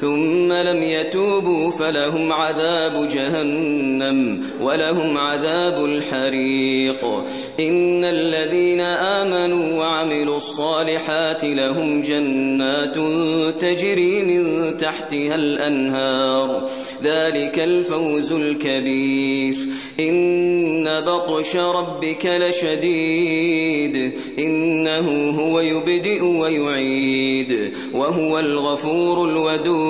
ثم لم يتوبوا فلهم عذاب جهنم ولهم عذاب الحريق. إن الذين آمنوا وعملوا الصالحات لهم جنات تجري من تحتها الأنهار. ذلك الفوز الكبير. إن بطش ربك لشديد. إنه هو يبدئ ويعيد. وهو الغفور الودود.